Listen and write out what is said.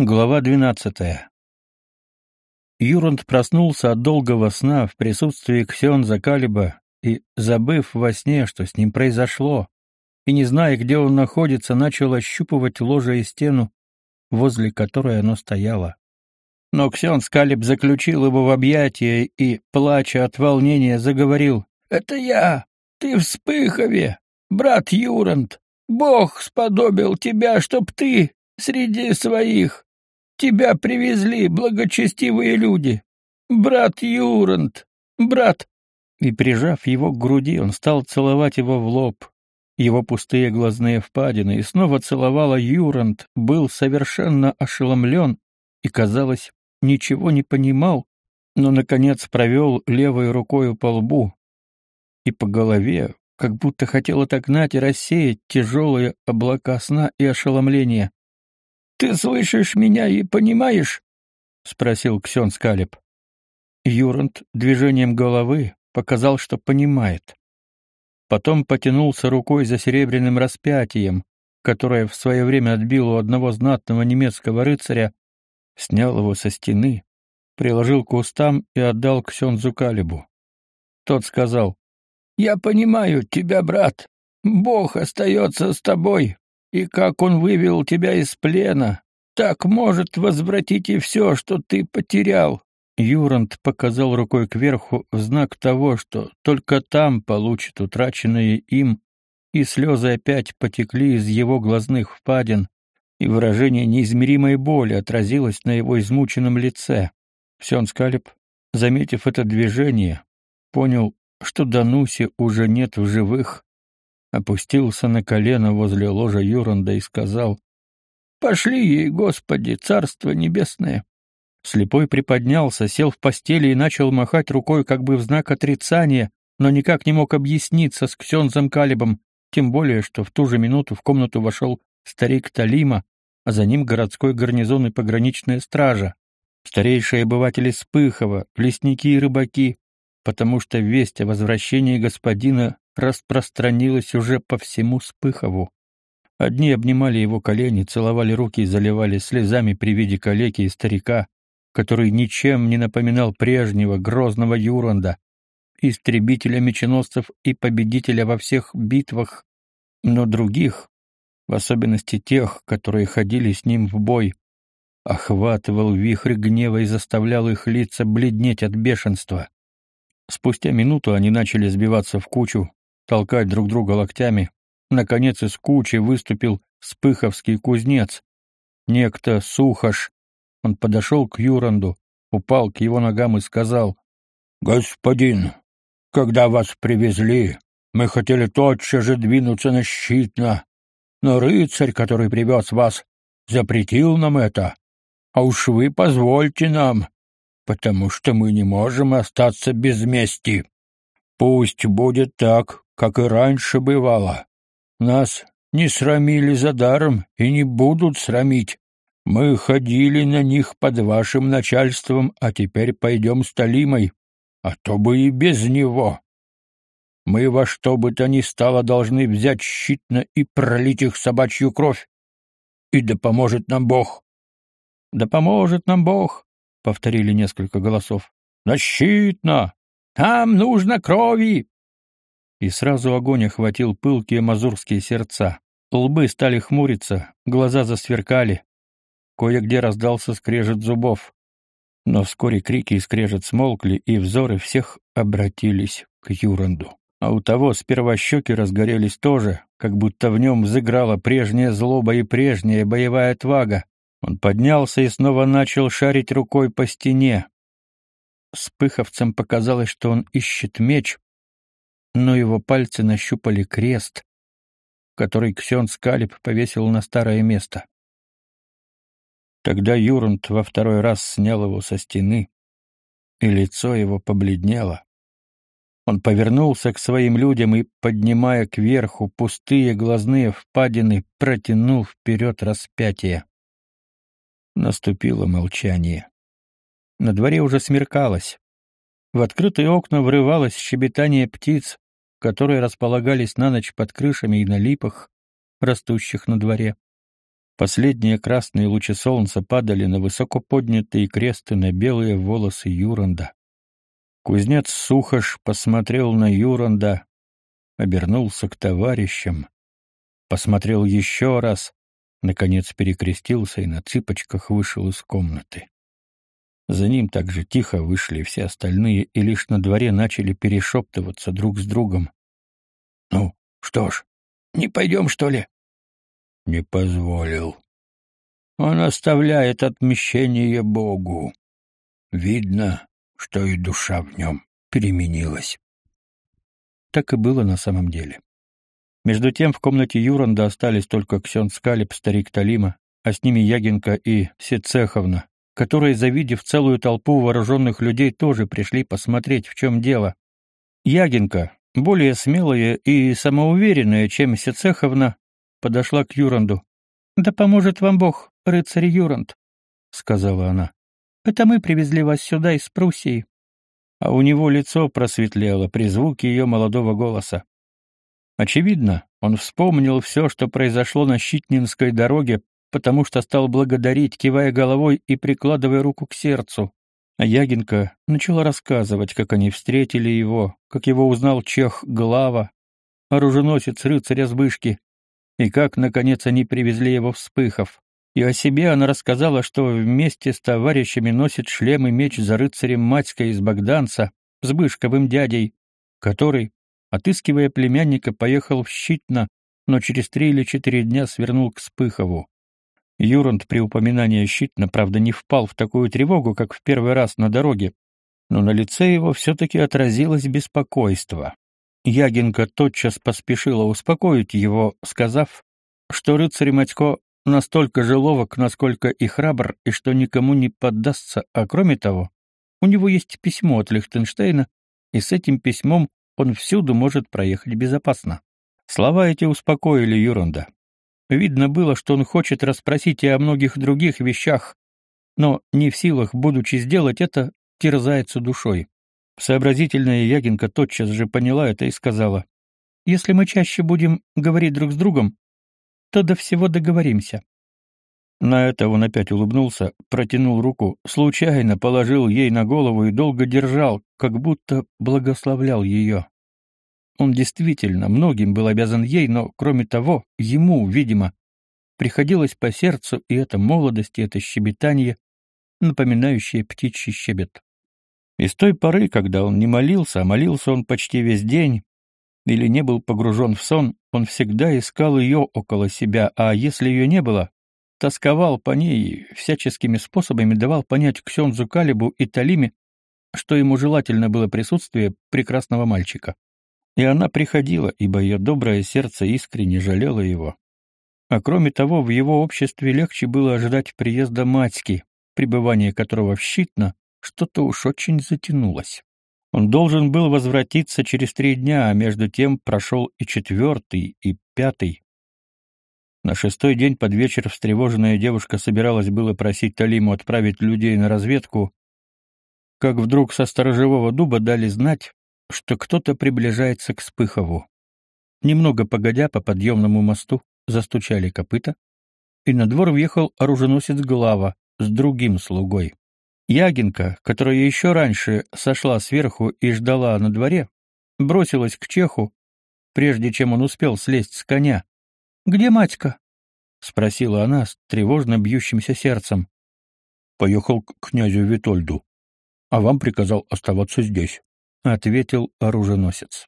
Глава двенадцатая. Юранд проснулся от долгого сна в присутствии Ксенза Калиба и, забыв во сне, что с ним произошло, и не зная, где он находится, начал ощупывать ложе и стену, возле которой оно стояло. Но Ксенз Калиб заключил его в объятия и, плача от волнения, заговорил. «Это я! Ты в Спыхове! Брат Юранд! Бог сподобил тебя, чтоб ты среди своих Тебя привезли благочестивые люди. Брат Юрант, брат!» И, прижав его к груди, он стал целовать его в лоб, его пустые глазные впадины, и снова целовала Юрант, был совершенно ошеломлен и, казалось, ничего не понимал, но, наконец, провел левой рукою по лбу и по голове, как будто хотел отогнать и рассеять тяжелые облака сна и ошеломления. Ты слышишь меня и понимаешь? спросил Ксен Скалеб. Юрант движением головы показал, что понимает. Потом потянулся рукой за серебряным распятием, которое в свое время отбил у одного знатного немецкого рыцаря, снял его со стены, приложил к устам и отдал Ксензу Калибу. Тот сказал, «Я понимаю тебя, брат. Бог остается с тобой, и как он вывел тебя из плена, так может возвратить и все, что ты потерял. Юрант показал рукой кверху в знак того, что только там получит утраченное им, и слезы опять потекли из его глазных впадин, и выражение неизмеримой боли отразилось на его измученном лице. Сёнскалеб, заметив это движение, понял, что Дануси уже нет в живых, опустился на колено возле ложа Юранда и сказал, «Пошли ей, Господи, Царство Небесное!» Слепой приподнялся, сел в постели и начал махать рукой как бы в знак отрицания, но никак не мог объясниться с Ксензом Калибом, тем более, что в ту же минуту в комнату вошел старик Талима, а за ним городской гарнизон и пограничная стража, старейшие обыватели Спыхова, лесники и рыбаки, потому что весть о возвращении господина распространилась уже по всему Спыхову. Одни обнимали его колени, целовали руки и заливали слезами при виде калеки и старика, который ничем не напоминал прежнего грозного Юранда, истребителя меченосцев и победителя во всех битвах, но других, в особенности тех, которые ходили с ним в бой, охватывал вихрь гнева и заставлял их лица бледнеть от бешенства. Спустя минуту они начали сбиваться в кучу, толкать друг друга локтями. Наконец из кучи выступил спыховский кузнец. Некто Сухаш. Он подошел к Юранду, упал к его ногам и сказал, «Господин, когда вас привезли, мы хотели тотчас же двинуться на Щитно, но рыцарь, который привез вас, запретил нам это. А уж вы позвольте нам, потому что мы не можем остаться без мести. Пусть будет так, как и раньше бывало. Нас не срамили за даром и не будут срамить. Мы ходили на них под вашим начальством, а теперь пойдем с Талимой, а то бы и без него. Мы во что бы то ни стало должны взять щитно и пролить их собачью кровь. И да поможет нам Бог. Да поможет нам Бог, повторили несколько голосов. Защитно! Там нужно крови! И сразу огонь охватил пылкие мазурские сердца. Лбы стали хмуриться, глаза засверкали. Кое-где раздался скрежет зубов. Но вскоре крики и скрежет смолкли, и взоры всех обратились к Юранду. А у того сперва щеки разгорелись тоже, как будто в нем взыграла прежняя злоба и прежняя боевая отвага. Он поднялся и снова начал шарить рукой по стене. Спыховцам показалось, что он ищет меч, но его пальцы нащупали крест, который Ксен Скалип повесил на старое место. Тогда Юрант во второй раз снял его со стены, и лицо его побледнело. Он повернулся к своим людям и, поднимая кверху пустые глазные впадины, протянул вперед распятие. Наступило молчание. На дворе уже смеркалось. В открытые окна врывалось щебетание птиц, которые располагались на ночь под крышами и на липах, растущих на дворе. Последние красные лучи солнца падали на высоко поднятые кресты на белые волосы Юранда. Кузнец Сухош посмотрел на Юранда, обернулся к товарищам, посмотрел еще раз, наконец перекрестился и на цыпочках вышел из комнаты. За ним также тихо вышли все остальные и лишь на дворе начали перешептываться друг с другом. «Ну, что ж, не пойдем, что ли?» «Не позволил. Он оставляет отмещение Богу. Видно, что и душа в нем переменилась». Так и было на самом деле. Между тем в комнате Юранда остались только Ксен Скалип, старик Талима, а с ними Ягинка и Сецеховна, которые, завидев целую толпу вооруженных людей, тоже пришли посмотреть, в чем дело. Ягинка, более смелая и самоуверенная, чем Сецеховна, подошла к Юранду. «Да поможет вам Бог, рыцарь Юранд», — сказала она. «Это мы привезли вас сюда из Пруссии». А у него лицо просветлело при звуке ее молодого голоса. Очевидно, он вспомнил все, что произошло на Щитнинской дороге, потому что стал благодарить, кивая головой и прикладывая руку к сердцу. А Ягинка начала рассказывать, как они встретили его, как его узнал чех Глава, оруженосец рыцаря Збышки, и как, наконец, они привезли его вспыхов. И о себе она рассказала, что вместе с товарищами носит шлем и меч за рыцарем Матька из Богданца, Збышковым дядей, который, Отыскивая племянника, поехал в Щитно, но через три или четыре дня свернул к Спыхову. Юранд при упоминании Щитна, правда, не впал в такую тревогу, как в первый раз на дороге, но на лице его все-таки отразилось беспокойство. Ягинка тотчас поспешила успокоить его, сказав, что рыцарь Матько настолько же ловок, насколько и храбр, и что никому не поддастся, а кроме того, у него есть письмо от Лихтенштейна, и с этим письмом он всюду может проехать безопасно. Слова эти успокоили Юранда. Видно было, что он хочет расспросить и о многих других вещах, но не в силах, будучи сделать это, терзается душой. Сообразительная Ягинка тотчас же поняла это и сказала, «Если мы чаще будем говорить друг с другом, то до всего договоримся. На это он опять улыбнулся, протянул руку, случайно положил ей на голову и долго держал, как будто благословлял ее. Он действительно многим был обязан ей, но, кроме того, ему, видимо, приходилось по сердцу и эта молодость, и это щебетание, напоминающее птичий щебет. И с той поры, когда он не молился, а молился он почти весь день, или не был погружен в сон, он всегда искал ее около себя, а если ее не было, тосковал по ней всяческими способами давал понять Ксензу Калибу и Талиме, что ему желательно было присутствие прекрасного мальчика. И она приходила, ибо ее доброе сердце искренне жалело его. А кроме того, в его обществе легче было ожидать приезда Матьки, пребывание которого в Щитно что-то уж очень затянулось. Он должен был возвратиться через три дня, а между тем прошел и четвертый, и пятый. На шестой день под вечер встревоженная девушка собиралась было просить Талиму отправить людей на разведку, как вдруг со сторожевого дуба дали знать, что кто-то приближается к Спыхову. Немного погодя по подъемному мосту застучали копыта, и на двор въехал оруженосец Глава с другим слугой. Ягинка, которая еще раньше сошла сверху и ждала на дворе, бросилась к чеху, прежде чем он успел слезть с коня. Где матька? спросила она с тревожно бьющимся сердцем. Поехал к князю Витольду, а вам приказал оставаться здесь, ответил оруженосец.